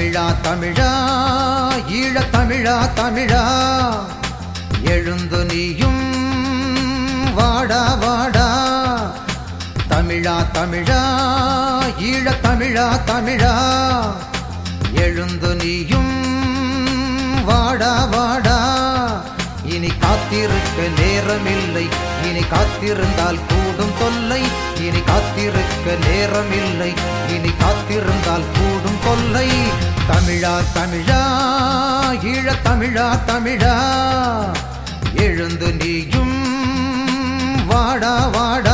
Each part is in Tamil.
தமிழா தமிழா ஈழ தமிழா தமிழா. எழுந்து நீயும் வாடா வாடா. தமிழா தமிழா ஈழ தமிழா தமிழா. எழுந்து நீயும் வாடா இனி காத்திருக்க நேரமில்லை. இனி காத்திருந்தால் கூடும் தொல்லை. இனி காத்திருக்க நேரமில்லை. இனி காத்திருந்தால் கூடும் தொல்லை. தமிழா தமிழா ஈழ தமிழா தமிழா. எழுந்து நீயும் வாடா வாடா.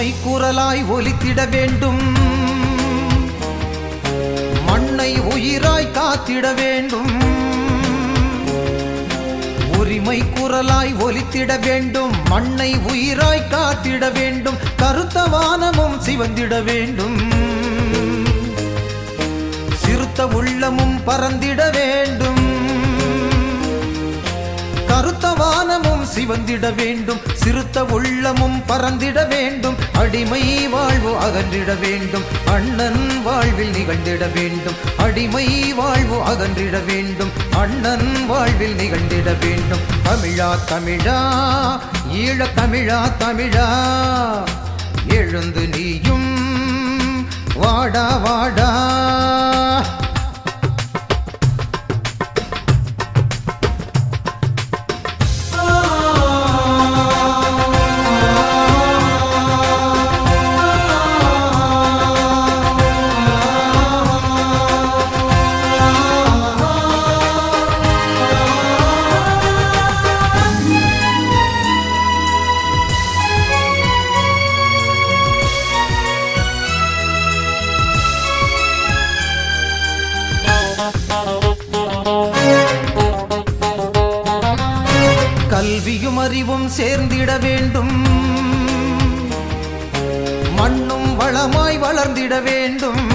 உரிமை குரலாய் ஒலித்திட வேண்டும். மண்ணை உயிராய் காத்திட வேண்டும். உரிமை குரலாய் ஒலித்திட வேண்டும். மண்ணை உயிராய் காத்திட வேண்டும். கருத்த வானமும் சிவந்திட வேண்டும். சிறுத்த உள்ளமும் பறந்திட வேண்டும். சிவந்திட வேண்டும் சிறுத்த உள்ளமும் பறந்திட வேண்டும் அடிமை வாழ்வு அகன்றிட வேண்டும் அண்ணன் வாழ்வில் நிகழ்ந்திட வேண்டும் அடிமை வாழ்வு அகன்றிட வேண்டும் அண்ணன் வாழ்வில் நிகழ்ந்திட வேண்டும். தமிழா தமிழா ஈழ தமிழா தமிழா எழுந்து நீயும் வாடா வாடா. அறிவும் சேர்ந்திட வேண்டும். மண்ணும் வளமாய் வளர்ந்திட வேண்டும்.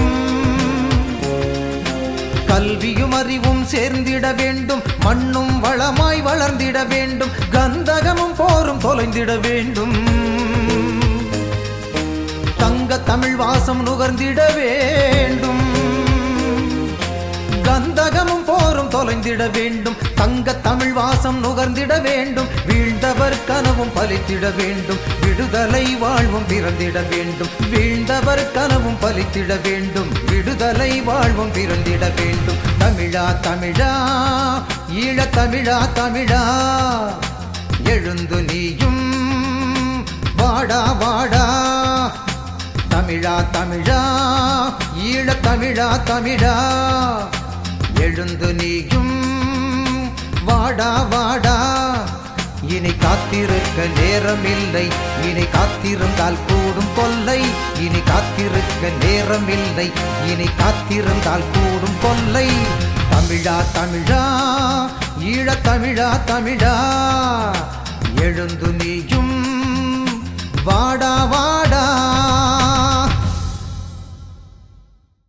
கல்வியும் அறிவும் சேர்ந்திட வேண்டும். மண்ணும் வளமாய் வளர்ந்திட வேண்டும். கந்தகமும் போரும் தொலைந்திட வேண்டும். தங்க தமிழ் வாசம் நுகர்ந்திட வேண்டும். கந்தகமும் போரும் வேண்டும். தங்க தமிழ் வாசம் நுகர்ந்திட வேண்டும். வீழ்ந்தவர் கனவும் பலித்திட வேண்டும். விடுதலை வாழ்வும் பிறந்திட வேண்டும். வீழ்ந்தவர் கனவும் பலித்திட வேண்டும். விடுதலை வாழ்வும் பிறந்திட வேண்டும். தமிழா தமிழா ஈழ தமிழா தமிழா. எழுந்து நீயும் வாடா வாடா. தமிழா தமிழா ஈழ தமிழா தமிழா. எழுந்து நீயும் வாடா வாடா. இனி காத்திருக்க நேரமில்லை. இனி காத்திருந்தால் கூடும் கொல்லை இனி காத்திருக்க நேரமில்லை. இனி காத்திருந்தால் கூடும் கொல்லை தமிழா தமிழா ஈழ தமிழா தமிழா.